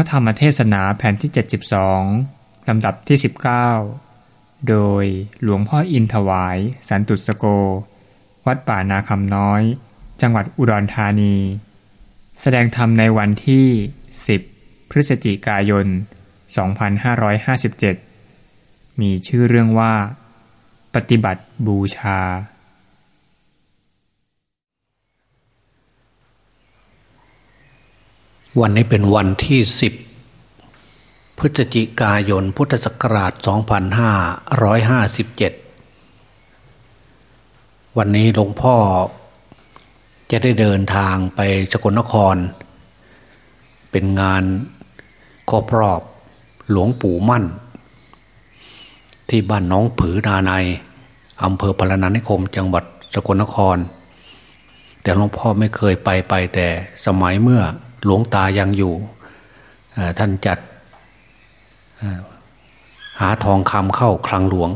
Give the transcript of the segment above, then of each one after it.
ระธรรมเทศนาแผ่นที่ 72 ลำดับที่ 19 โดยหลวงพ่ออินถวาย สันตุสโก วัดป่านาคำน้อย จังหวัดอุดรธานี แสดงธรรมในวันที่ 10 พฤศจิกายน 2557 มีชื่อเรื่องว่า ปฏิบัติบูชา วันนี้เป็นวันที่สิบพฤศจิกายนพุทธศักราช 2557 วันนี้หลวงพ่อจะได้เดินทางไปสกลนคร เป็นงานครอบรอบหลวงปู่มั่น ที่บ้านน้องผือนาในอำเภอพลานานิคม จังหวัดสกลนคร แต่หลวงพ่อไม่เคยไปไปแต่สมัยเมื่อ หลวงตายังอยู่ท่านจัดหาทองคำเข้าคลังหลวง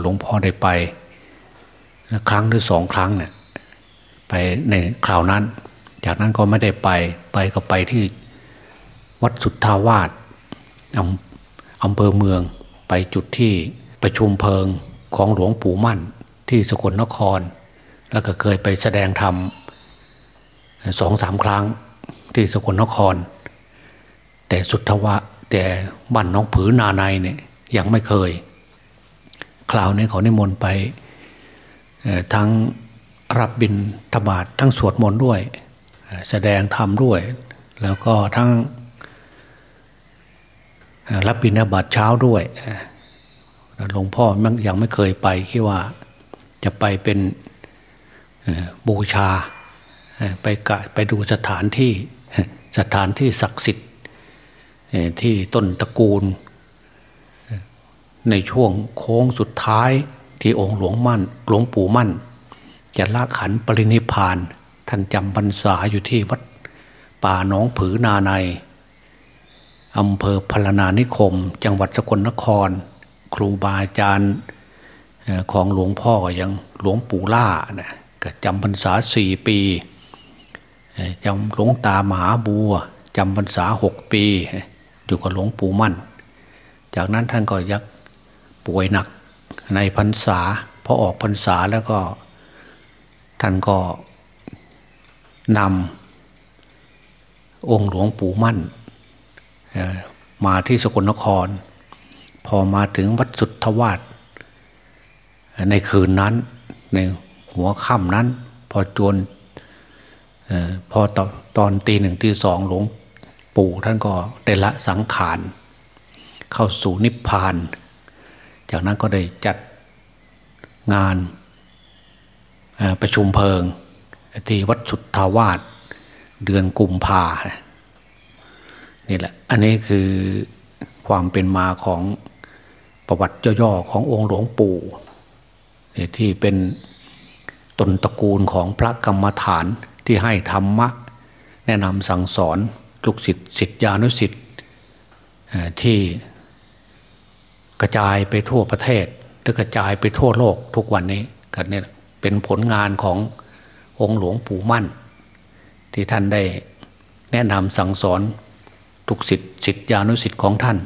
หลวงพ่อได้ไป ครั้งหรือสองครั้งเนี่ยไปในคราวนั้น จากนั้นก็ไม่ได้ไปไปก็ไปที่วัดสุทธาวาสอำเภอเมืองไปจุดที่ประชุมเพลิงของหลวงปู่มั่นที่สกลนคร แล้วก็เคยไปแสดงธรรมสองสามครั้ง ที่สกลนคร แต่สุทธวะ แต่บ้านน้องผือนาในเนี่ยยังไม่เคย คราวนี้เขานิมนต์ไปทั้งรับบินธบาตทั้งสวดมนต์ด้วย แสดงธรรมด้วย แล้วก็ทั้งรับบินธบาตเช้าด้วยหลวงพ่อยังไม่เคยไปคิดว่าจะไปเป็นบูชาไปกะไปดูสถานที่ สถานที่ศักดิ์สิทธิ์ที่ต้นตระกูล ในช่วงโค้งสุดท้ายที่องค์หลวงมั่นหลวงปู่มั่น จะละขันปรินิพาน ท่านจำพรรษาอยู่ที่วัดป่าหนองผือนาในอำเภอพลานานิคม จังหวัดสกลนคร ครูบาอาจารย์ของหลวงพ่ออย่างหลวงปู่ล่านะก็จำพรรษาสี่ปี จำหลวงตามหาบัวจำพรรษาหกปีอยู่กับหลวงปู่มั่น จากนั้นท่านก็ยักป่วยหนักในพรรษาพอออกพรรษาแล้วก็ ท่านก็นำองค์หลวงปู่มั่น มาที่สกลนคร พอมาถึงวัดสุทธวาสในคืนนั้น ในหัวค่ำนั้น พอจวน พอตตอนตีหนึ่งตีสองหลวงปู่ท่านก็ได้ละสังขาร เข้าสู่นิพพาน จากนั้นก็ได้จัดงานประชุมเพลิง ที่วัดสุทธาวาสเดือนกุมภานี่แหละ อันนี้คือความเป็นมาของประวัติย่อๆขององค์หลวงปู่ที่เป็นตนตระกูลของพระกรรมฐาน ที่ให้ธรรมะ แนะนำสั่งสอนลูกศิษย์ศิษยานุศิษย์ที่กระจายไปทั่วประเทศหรือกระจายไปทั่วโลกทุกวันนี้กันเนี่ยเป็นผลงานขององค์หลวงปู่มั่น ที่ท่านได้แนะนำสั่งสอนทุกศิษย์ศิษยานุศิษย์ของท่าน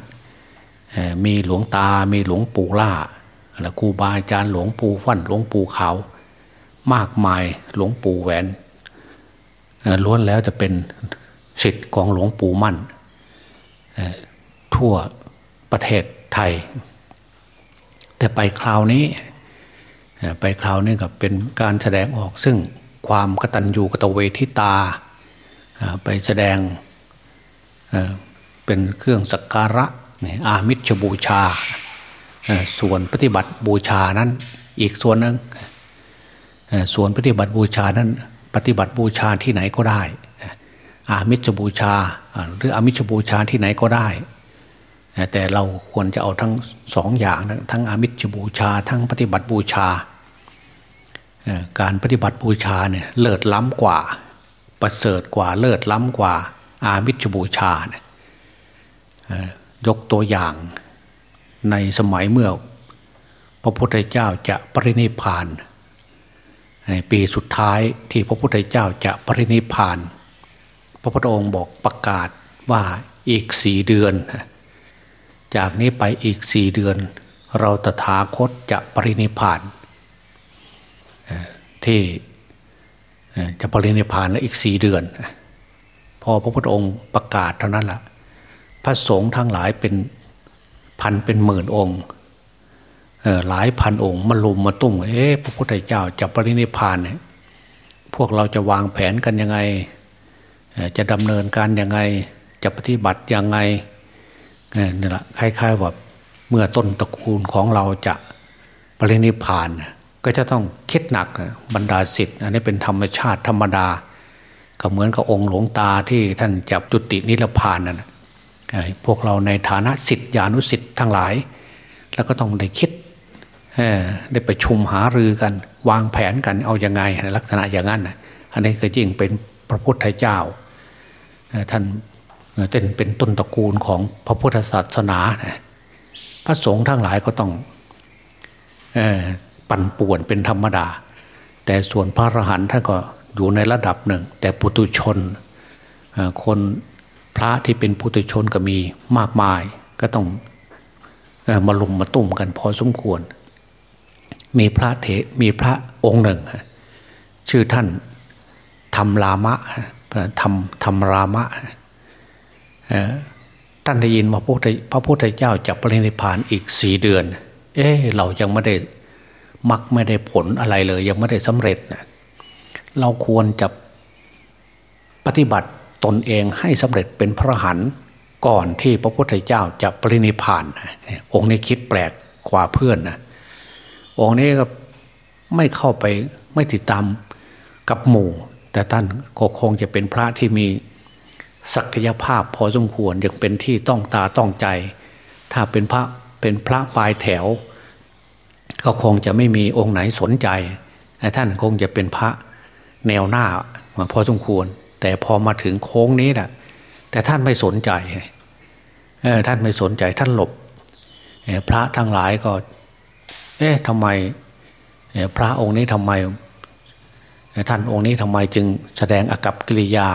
มีหลวงตา มีหลวงปู่ล่าและครูบาอาจารย์หลวงปู่ฟั่นหลวงปู่ขาวมากมายหลวงปู่แหวน ล้วนแล้วจะเป็นสิทธิ์ของหลวงปู่มั่น ทั่วประเทศไทย แต่ไปคราวนี้ ไปคราวนี้กับเป็นการแสดงออกซึ่งความกตัญญูกตเวทิตา ไปแสดงเป็นเครื่องสักการะอามิชบูชา ส่วนปฏิบัติบูชานั้นอีกส่วนหนึ่งส่วนปฏิบัติบูชานั้น ปฏิบัติบูชาที่ไหนก็ได้ อามิชบูชาหรืออามิชบูชาที่ไหนก็ได้ แต่เราควรจะเอาทั้งสองอย่างทั้งอามิชบูชา ทั้งปฏิบัติบูชา การปฏิบัติบูชาเนี่ยเลิศล้ำกว่า ประเสริฐกว่าเลิศล้ำกว่า อามิชบูชายกตัวอย่างในสมัยเมื่อ พระพุทธเจ้าจะปรินิพาน ปีสุดท้ายที่พระพุทธเจ้าจะปรินิพาน พระพุทธองค์บอกประกาศว่าอีกสี่เดือน จากนี้ไปอีกสี่เดือน เราตถาคตจะปรินิพานที่จะปรินิพานแล้วอีกสี่เดือน พอพระพุทธองค์ประกาศเท่านั้นละ่ะพระสงฆ์ทั้งหลายเป็นพันเป็นหมื่นองค์ หลายพันองค์มาลุมมาตุ้มเอ๊ะพระพุทธเจ้าจะปรินิพานเนี่ยพวกเราจะวางแผนกันยังไง จะดำเนินการยังไง จะปฏิบัติยังไงนี่แหละคล้ายๆว่าเมื่อต้นตระกูลของเราจะปรินิพาน ก็จะต้องคิดหนักบรรดาสิทธิ์อันนี้เป็นธรรมชาติธรรมดา ก็เหมือนกับองค์หลวงตาที่ท่านจับจุตินิพพานนั่นพวกเราในฐานะสิทธิานุสิทธิ์ทั้งหลาย แล้วก็ต้องได้คิด ได้ไปชุมหารือกัน วางแผนกันเอาอยัางไงในลักษณะอย่างนั้นอันนี้ก็ยิ่งเป็นพระพุทธเจ้าท่านเป็นเป็นต้นตระกูลของพระพุทธศาสนาพระสงฆ์ทั้งหลายก็ต้องปั่นป่วนเป็นธรรมดา แต่ส่วนพระอรหันต์ท่านก็อยู่ในระดับหนึ่ง แต่ปุตุชนคนพระที่เป็นปุตุชนก็มีมากมาย ก็ต้องมาลุมมาตุ่มกันพอสมควร มีพระเถมีพระองค์หนึ่ง ชื่อท่านธรรมรามะธรรมธรรมรามะท่านได้ยินว่าพระพุทธเจ้าจะปรินิพานอีกสี่เดือน เอ๊เรายังไม่ได้มักไม่ได้ผลอะไรเลย ยังไม่ได้สำเร็จนะเราควรจะปฏิบัติตนเองให้สำเร็จเป็นพระหันก่อนที่พระพุทธเจ้าจะปรินิพานองค์นี้คิดแปลกกว่าเพื่อนนะ องค์นี้ก็ไม่เข้าไปไม่ติดตามกับหมู่ แต่ท่านก็คงจะเป็นพระที่มีศักยภาพพอสมควรยังเป็นที่ต้องตาต้องใจ ถ้าเป็นพระเป็นพระปลายแถว ก็คงจะไม่มีองค์ไหนสนใจท่านคงจะเป็นพระแนวหน้าพอสมควร แต่พอมาถึงโค้งนี้แหละแต่ท่านไม่สนใจท่านไม่สนใจท่านหลบพระทั้งหลายก็ เอ๊ะทำไมพระองค์นี้ทำไม ท่านองค์นี้ทำไมจึงแสดงอากับกิริยา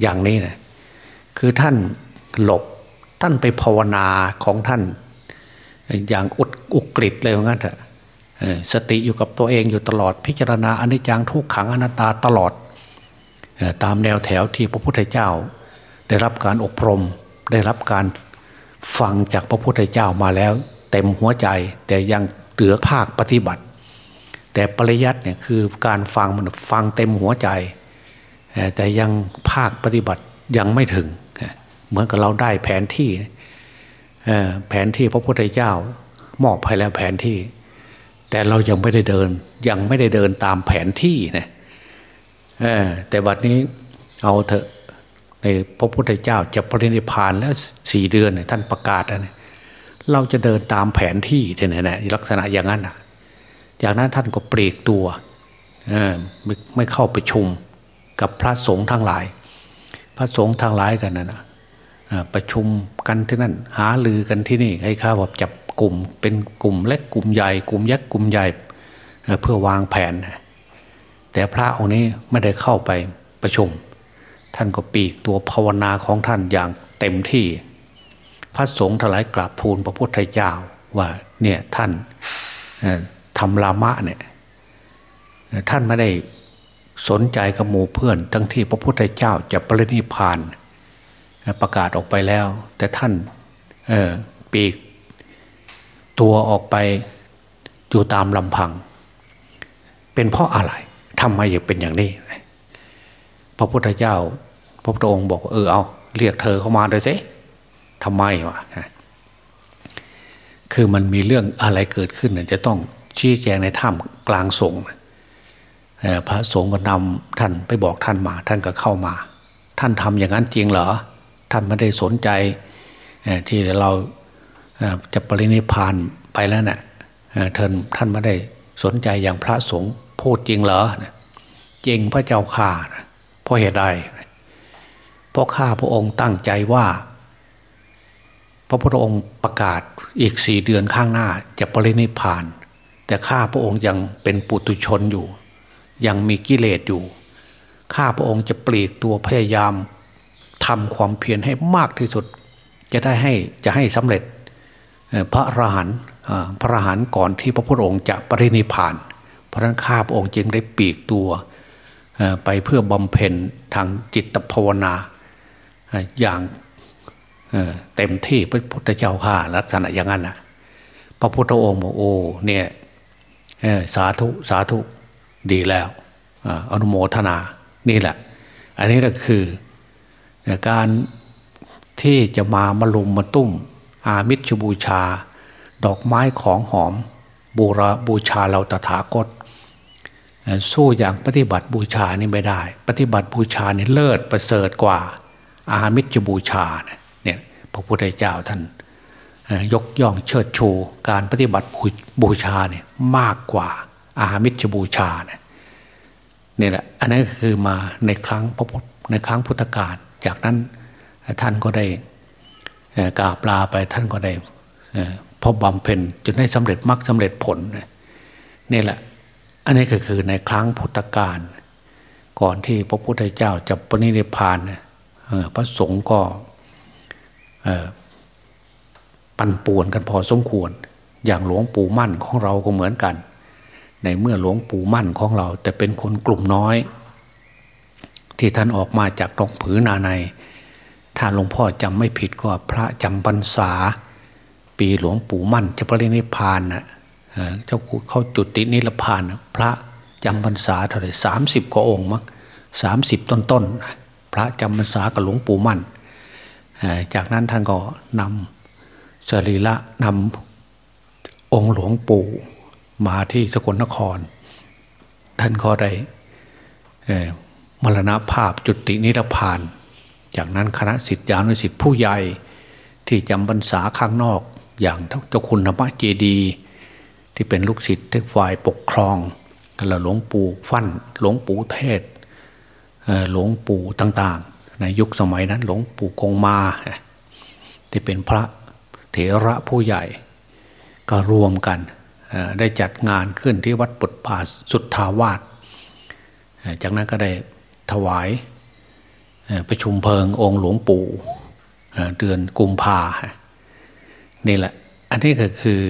อย่างนี้นะคือท่านหลบท่านไปภาวนาของท่าน อย่างอุดอุกฤษเลยว่างั้นเถอะสติอยู่กับตัวเองอยู่ตลอดพิจารณาอนิจจังทุกขังอนัตตาตลอด ตามแนวแถวที่พระพุทธเจ้า ได้รับการอบรม ได้รับการฟังจากพระพุทธเจ้ามาแล้ว เต็มหัวใจแต่ยัง เหลือภาคปฏิบัติ แต่ปริยัติเนี่ยคือการฟังมันฟังเต็มหัวใจ แต่ยังภาคปฏิบัติยังไม่ถึง เหมือนกับเราได้แผนที่แผนที่พระพุทธเจ้ามอบให้แล้วแผนที่ แต่เรายังไม่ได้เดิน ยังไม่ได้เดินตามแผนที่นะแต่บัดนี้เอาเถอะในพระพุทธเจ้าจะปรินิพานแล้วสี่เดือนท่านประกาศนะ เราจะเดินตามแผนที่เนี่ยนะลักษณะอย่างนั้นอะจากนั้นท่านก็เปลีกตัวไม่ไม่เข้าไปชุมกับพระสงฆ์ทั้งหลาย พระสงฆ์ทั้งหลายกันนะนะประชุมกันที่นั่น หาลือกันที่นี่ให้ข้าว่าจับกลุ่มเป็นกลุ่มเล็กกลุ่มใหญ่กลุ่มยักษ์กลุ่มใหญ่เพื่อวางแผน แต่พระองค์นี้ไม่ได้เข้าไปประชุม ท่านก็ปีกตัวภาวนาของท่านอย่างเต็มที่ พระสงฆ์ทลายกราบทูลพระพุทธเจ้าว่าเนี่ยท่านทำลามะเนี่ยท่านไม่ได้สนใจกับหมู่เพื่อน ทั้งที่พระพุทธเจ้าจะปรินิพาน ประกาศออกไปแล้ว แต่ท่านปีกตัวออกไปอยู่ตามลำพัง เป็นเพราะอะไรทำไมอยางเป็นอย่างนี้ พระพุทธเจ้า พระพุทธองค์บอกเออเอาเรียกเธอเข้ามาเลยสิ ทำไมวะคือมันมีเรื่องอะไรเกิดขึ้นจะต้องชี้แจงในถ้ำกลางสงฆ์พระสงฆ์ก็นำท่านไปบอกท่านมา ท่านก็เข้ามา ท่านทำอย่างนั้นจริงเหรอ ท่านไม่ได้สนใจที่เราจะปรินิพานไปแล้วนะ่ยท่านท่านไม่ได้สนใจอย่างพระสงฆ์พูดจริงเหรอจริงพระเจ้าข่าเพราะเหตุใดเพราะข้าพระองค์ตั้งใจว่า พระพุทธองค์ประกาศอีกสี่เดือนข้างหน้าจะปรินิพาน แต่ข้าพระองค์ยังเป็นปุตุชนอยู่ ยังมีกิเลสอยู่ข้าพระองค์จะปลีกตัวพยายามทำความเพียรให้มากที่สุด จะได้ให้จะให้สำเร็จพระอรหันต์พระอรหันต์ก่อนที่พระพุทธองค์จะปรินิพาน เพราะนั้นข้าพระองค์จึงได้ปีกตัวไปเพื่อบำเพ็ญทางจิตภาวนาอย่าง เต็มที่พระพุทธเจ้าข้าลักษณะอย่างนั้นนะพระพุทธองค์บอกโอ้เนี่ยสาธุสาธุดีแล้วอนุโมทนานี่แหละ อันนี้ก็คือการที่จะมามาลุมมาตุ้ม อามิชบูชา ดอกไม้ของหอมบูระบูชาเราตถาคตสู้อย่างปฏิบัติบูชานี่ไม่ได้ ปฏิบัติบูชานี่เลิศประเสริฐกว่า อามิชบูชานี่ย พระพุทธเจ้าท่านยกย่องเชิดชูการปฏิบัติบูชาเนี่ยมากกว่าอามิชบูชาเนี่ยนี่แหละอันนั้นคือมาในครั้งพระพุทธในครั้งพุทธกาลจากนั้นท่านก็ได้กราบลาไปท่านก็ได้พบบำเพ็ญจนได้สำเร็จมรรคสาเร็จผลนี่แหละ อันนี้ก็คือในครั้งพุทธกาลก่อนที่พระพุทธเจ้าจะปณิพพานพระสงฆ์ก็ ปั่นป่วนกันพอสมควร อย่างหลวงปู่มั่นของเราก็เหมือนกัน ในเมื่อหลวงปู่มั่นของเรา แต่เป็นคนกลุ่มน้อย ที่ท่านออกมาจากตรงผือนาใน ถ้าหลวงพ่อจำไม่ผิดก็พระจำพรรษา ปีหลวงปู่มั่นจะปรินิพานนะเจ้าเขาจุตินิรพาน พระจำพรรษาเท่าไหร่สามสิบกว่าองค์มั้งสามสิบต้นๆพระจำพรรษากับหลวงปู่มั่น จากนั้นท่านก็นำสรีระนำองค์หลวงปู่มาที่สกลนคร ท่านก็ได้มรณภาพจุตินิรพาน จากนั้นคณะสิทธิานุสิทธิผู้ใหญ่ที่จำพรรษาข้างนอกอย่างเจ้าคุณธรรมเจดี ที่เป็นลูกศิษย์ที่ฝ่ายปกครองแลวหลวงปู่ฟั่นหลวงปู่เทศหลวงปู่ต่าง ในยุคสมัยนั้น หลวงปู่กงมาที่เป็นพระเถระผู้ใหญ่ ก็รวมกันได้จัดงานขึ้นที่วัดปุตปาสุทธาวาสจากนั้นก็ได้ถวายประชุมเพลิงองค์หลวงปู่เดือนกุมภานี่แหละ อันนี้ก็คือ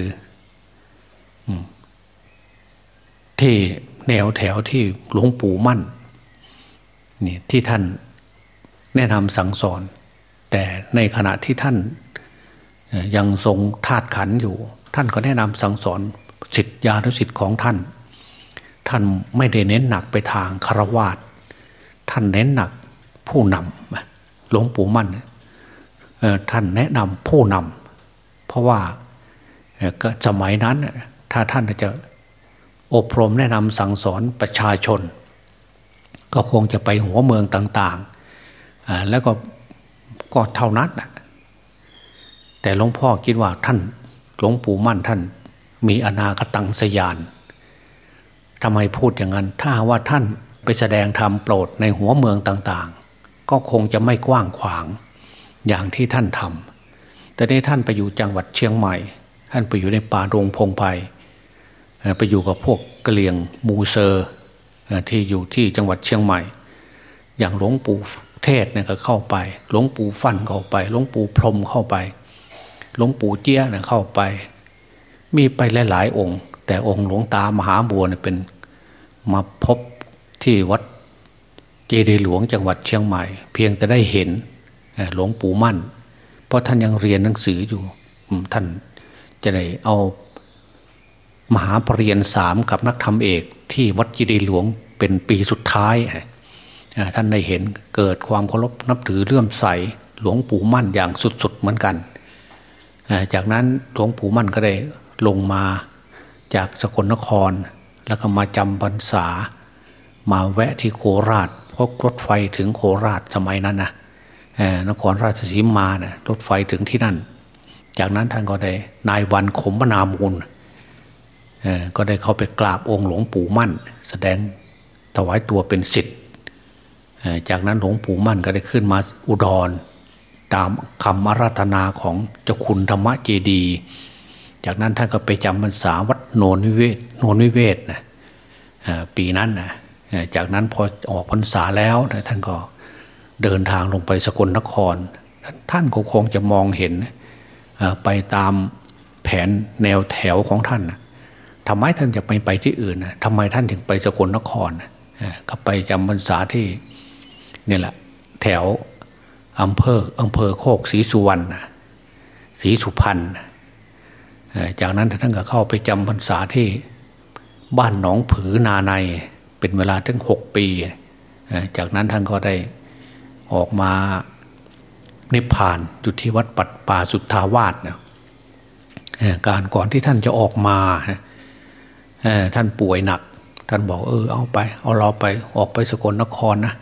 ที่แนวแถวที่หลวงปู่มั่นนี่ที่ท่าน แนะนำสั่งสอน แต่ในขณะที่ท่านยังทรงธาตุขันอยู่ ท่านก็แนะนำสั่งสอนสิทธิญาณสิทธิ์ของท่าน ท่านไม่ได้เน้นหนักไปทางคารวาสท่านเน้นหนักผู้นำหลวงปู่มั่นท่านแนะนำผู้นำเพราะว่าก็สมัยนั้นถ้าท่านจะอบรมแนะนำสั่งสอนประชาชน ก็คงจะไปหัวเมืองต่างๆ แล้วก็ก็เท่านั้นแต่หลวงพ่อคิดว่าท่านหลวงปู่มั่นท่าน มีอนาคตังสยานทำไมพูดอย่างนั้น ถ้าว่าท่านไปแสดงธรรมโปรดในหัวเมืองต่างๆ ก็คงจะไม่กว้างขวางอย่างที่ท่านทำแต่ได้ท่านไปอยู่จังหวัดเชียงใหม่ ท่านไปอยู่ในป่าดงพงไพไปอยู่กับพวกกะเหลี่ยงมูเซอร์ที่อยู่ที่จังหวัดเชียงใหม่ อย่างหลวงปู่ เทศเนี่ยก็เข้าไป หลวงปู่ฟันเข้าไป หลวงปู่พรมเข้าไป หลวงปู่เจี้ยเนี่ยเข้าไป มีไปหลาย ๆ องค์ แต่องค์หลวงตามหาบัวเนี่ยเป็นมาพบที่วัดเจดีย์หลวงจังหวัดเชียงใหม่ เพียงแต่ได้เห็นหลวงปู่มั่น เพราะท่านยังเรียนหนังสืออยู่ท่านจะได้เอามหาปรริญญาสามกับนักธรรมเอกที่วัดเจดีย์หลวงเป็นปีสุดท้าย ท่านได้เห็นเกิดความเคารพนับถือเลื่อมใสหลวงปู่มั่นอย่างสุดๆเหมือนกัน จากนั้นหลวงปู่มั่นก็ได้ลงมาจากสกลนคร แล้วก็มาจำพรรษา มาแวะที่โคราชราะรถไฟถึงโคราชสมัยนั้นนะนครราชสีมานะรถไฟถึงที่นั่น จากนั้นท่านก็ได้นายวันขมนามูลก็ได้เข้าไปกราบองค์หลวงปู่มั่น แสดงถวายตัวเป็นสิทธิ์ จากนั้นหลวงปู่มั่นก็ได้ขึ้นมาอุดร ตามคำอาราธนาของเจ้าคุณธรรมเจดี จากนั้นท่านก็ไปจำพรรษาวัดโนนวิเวศโนนวิเวศนะปีนั้นนะจากนั้นพอออกพรรษาแล้วท่านก็เดินทางลงไปสกลนคร ท่านก็คงจะมองเห็นไปตามแผนแนวแถวของท่านทำไมท่านจะไปไปที่อื่นทำไมท่านถึงไปสกลนครก็ไปจำพรรษาที่ นี่แหละแถวอำเภออำเภอโคกศรีสุวรรณศรีสุพรรณจากนั้นท่านก็เข้าไปจำพรรษาที่บ้านหนองผือนาในเป็นเวลาถึงหกปี จากนั้นท่านก็ได้ออกมานิพพานอยู่ที่วัดปัดป่าสุทธาวาสนะการก่อนที่ท่านจะออกมาท่านป่วยหนัก ท่านบอกเออเอาไป เอาเราไปออกไปสกลนครนะ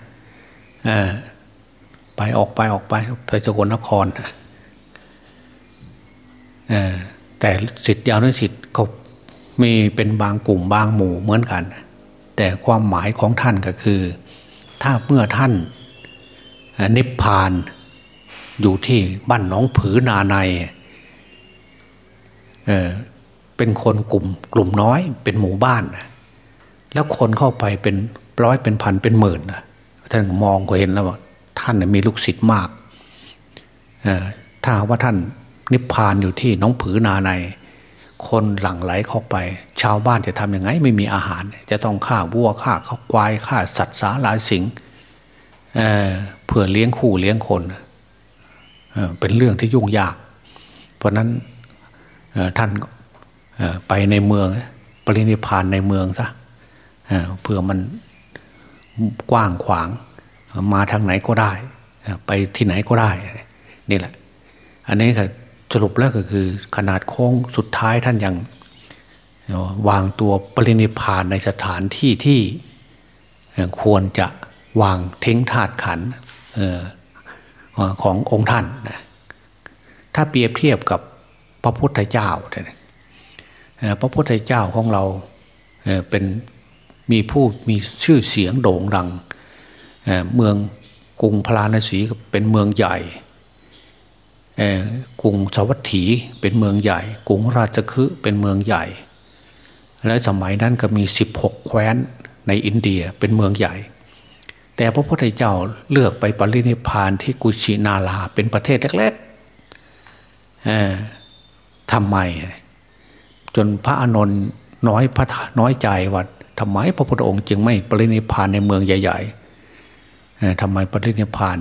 ไปออกไปออกไปไปสกลนครแต่สิทธิ์ยาวนิสิทธิ์ก็มีเป็นบางกลุ่มบางหมู่เหมือนกัน แต่ความหมายของท่านก็คือ ถ้าเมื่อท่านนิพพานอยู่ที่บ้านน้องผือนาในเเป็นคนกลุ่มกลุ่มน้อยเป็นหมู่บ้าน แล้วคนเข้าไปเป็นร้อยเป็นพันเป็นหมื่น ท่านมองก็เห็นแล้วว่าท่านมีลูกศิษย์มากถ้าว่าท่านนิพพานอยู่ที่น้องผือนาใน คนหลั่งไหลเข้าไป ชาวบ้านจะทำยังไงไม่มีอาหาร จะต้องฆ่าวัวฆ่าข้าควายฆ่าสัตว์สาลายสิงเเพื่อเลี้ยงคู่เลี้ยงคนเป็นเรื่องที่ยุ่งยาก เพราะนั้นท่านไปในเมือง ปรินิพานในเมืองซะเพื่อมัน กว้างขวาง มาทางไหนก็ได้ ไปที่ไหนก็ได้ นี่แหละ อันนี้ค่ะสรุปแล้วก็คือ ขนาดโค้งสุดท้ายท่านยังวางตัวปรินิพานในสถานที่ที่ควรจะวางทิ้งธาตุขันขององค์ท่านนะถ้าเปรียบเทียบกับพระพุทธเจ้า พระพุทธเจ้าของเราเป็น มีผู้มีชื่อเสียงโด่งดังเมืองกรุงพราณสีเป็นเมืองใหญ่กรุงสวัสถีเป็นเมืองใหญ่ กรุงราชคฤห์เป็นเมืองใหญ่ และสมัยนั้นก็มี 16 แคว้นในอินเดียเป็นเมืองใหญ่ แต่พระพุทธเจ้าเลือกไปปรินิพานที่กุชินาลาเป็นประเทศเล็กๆทำไม จนพระอานนท์น้อยพระน้อยใจว่า ทำไมพระพุทธองค์จึงไม่ปรินิพานในเมืองใหญ่ ๆทำไมปรินิพาน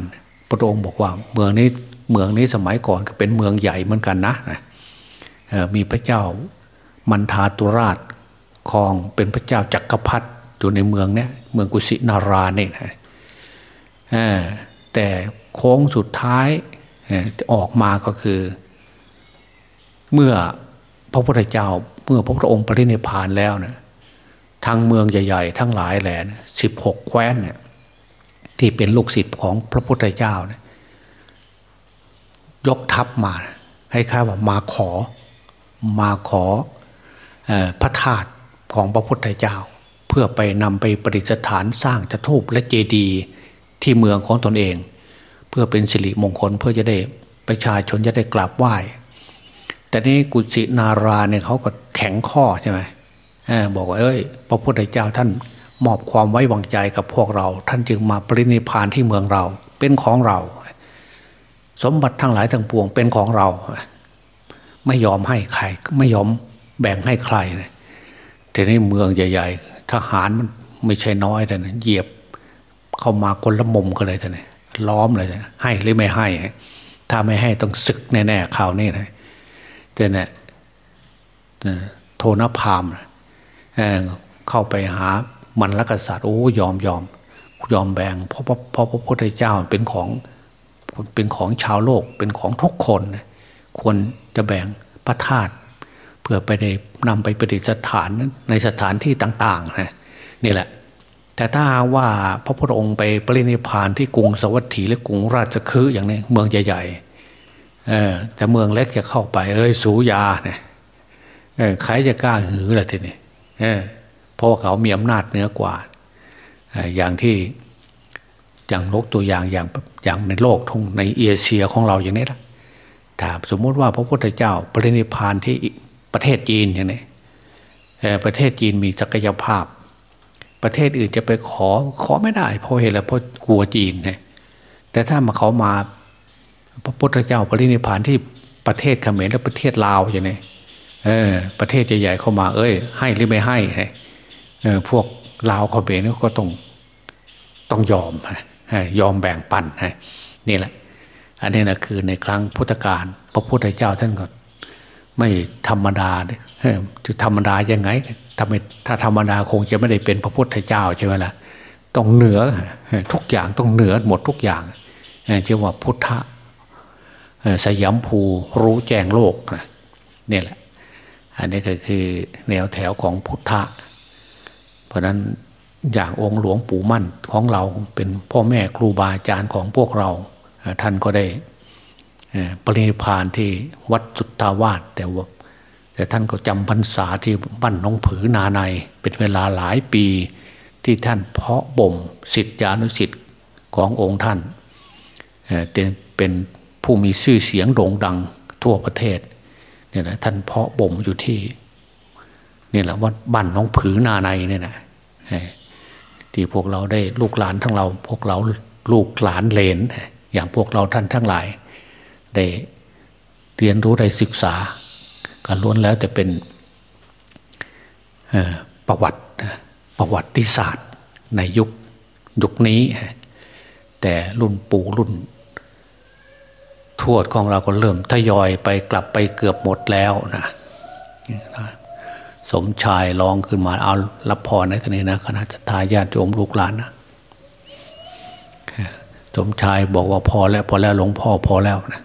พระองค์บอกว่าเมืองนี้เมืองนี้สมัยก่อนก็เป็นเมืองใหญ่เหมือนกันนะมีพระเจ้ามันทาตุราชครองเป็นพระเจ้าจักรพรรดิอยู่ในเมืองเนี้ยเมืองกุสินาราเนี่ยนะแต่โค้งสุดท้ายออกมาก็คือ เมื่อพระพุทธเจ้าเมื่อพระพุทธองค์ปรินิพานแล้วนะ ทางเมืองใหญ่ ๆ ทั้งหลายแหล่สิบหกแคว้นเนี่ยที่เป็นลูกศิษย์ของพระพุทธเจ้าเนี่ยยกทัพมา ให้ข้าว่ามาขอมาขอพระธาตุของพระพุทธเจ้า เพื่อไปนำไปประดิษฐานสร้างจะทูปและเจดีย์ที่เมืองของตนเอง เพื่อเป็นสิริมงคลเพื่อจะได้ประชาชนจะได้กราบไหว้ แต่นี้กุศินาราเนี่ยเขาก็แข็งข้อใช่ไหม บอกว่าเอ้ย พระพุทธเจ้าท่านมอบความไว้วางใจกับพวกเรา ท่านจึงมาปรินิพานที่เมืองเรา เป็นของเรา สมบัติทั้งหลายทั้งปวงเป็นของเรา ไม่ยอมให้ใคร ไม่ยอมแบ่งให้ใครเลยแต่ในเมืองใหญ่ ๆ ทหารมันไม่ใช่น้อยแต่นะเหยียบเข้ามาคนละมุมกันเลยท่านล้อมเลยนะให้หรือไม่ให้ ถ้าไม่ให้ต้องศึกแน่ๆข่าวนี้นะแต่เนี่ยโทนพาม เข้าไปหามันละกษัตริย์โอ้ยอมยอมยอมแบ่งเพราะเพราะพระพุทธเจ้าเป็นของเป็นของชาวโลกเป็นของทุกคนควรจะแบ่งพระธาตุเพื่อไปได้นำไปประดิษฐานในสถานที่ต่างๆนะนี่แหละ แต่ถ้าว่าพระพุทธองค์ไปปรินิพานที่กรุงสวัสดีหรือกรุงราชคฤห์อย่างนี้เมืองใหญ่ๆเออแต่เมืองเล็กจะเข้าไป เอ้ยสูยาเนี่ยใครจะกล้าหือล่ะทีนี้ เพราะเขามีอำนาจเหนือกว่า อย่างที่อย่างลกตัวอย่างอย่างอย่างในโลกทงในเอเชียของเราอย่างนี้ละถ้าสมมติว่าพระพุทธเจ้าปรินิพานที่ประเทศจีนอย่างนี้ประเทศจีนมีศักยภาพ ประเทศอื่นจะไปขอขอไม่ได้ เพราะเหตุอะไรเพราะกลัวจีนไงแต่ถ้ามาเขามาพระพุทธเจ้าปรินิพานที่ประเทศเขมรและประเทศลาวอย่างนี้ ประเทศใหญ่ๆเข้ามา เอ้ย ให้หรือไม่ให้เออพวกลาวเขมรก็ต้องต้องยอมยอมแบ่งปันนี่แหละ อันนี้นะคือในครั้งพุทธกาลพระพุทธเจ้าท่านก็ไม่ธรรมดาจะธรรมดายังไงถ้าไม่ถ้าธรรมดาคงจะไม่ได้เป็นพระพุทธเจ้าใช่ไหมล่ะต้องเหนือทุกอย่างต้องเหนือหมดทุกอย่างเชื่อว่าพุทธสยามภูรู้แจ้งโลกนะนี่แหละ อันนี้ก็คือแนวแถวของพุทธะ เพราะนั้นอย่างองค์หลวงปู่มั่นของเราเป็นพ่อแม่ครูบาอาจารย์ของพวกเรา ท่านก็ได้ปรินิพานที่วัดสุทธาวาสแต่ว่าแต่ท่านก็จำพรรษาที่บ้านน้องผือนาใน เป็นเวลาหลายปีที่ท่านเพาะบ่มสิทธิานุสิทธิ์ขององค์ท่านเป็นผู้มีชื่อเสียงโด่งดังทั่วประเทศ เนี่ยนะท่านเพาะบ่มอยู่ที่นี่แหละวัดบ้านน้องผือนาในเนี่ยนะที่พวกเราได้ลูกหลานทั้งเรา พวกเราลูกหลานเลนอย่างพวกเราท่านทั้งหลาย ได้เรียนรู้ได้ศึกษาการล้วนแล้วจะเป็นประวัติประวัติศาสตร์ในยุคยุคนี้ แต่รุ่นปู่รุ่น ทวดของเราก็เริ่มทยอยไปกลับไปเกือบหมดแล้วนะสมชายร้องขึ้นมาเอารับพรในทีนี้นะคณะทายาทโยมลูกหลานนะสมชายบอกว่าพอแล้วพอแล้วหลวงพ่อพอแล้วนะ